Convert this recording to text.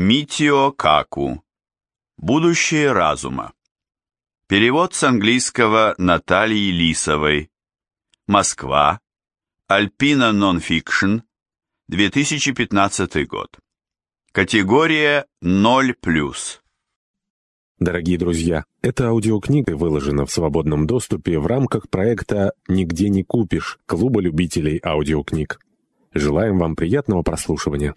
Митио Каку. Будущее разума. Перевод с английского Натальи Лисовой. Москва. Альпина Нонфикшн. 2015 год. Категория 0+. Дорогие друзья, эта аудиокнига выложена в свободном доступе в рамках проекта «Нигде не купишь» Клуба любителей аудиокниг. Желаем вам приятного прослушивания.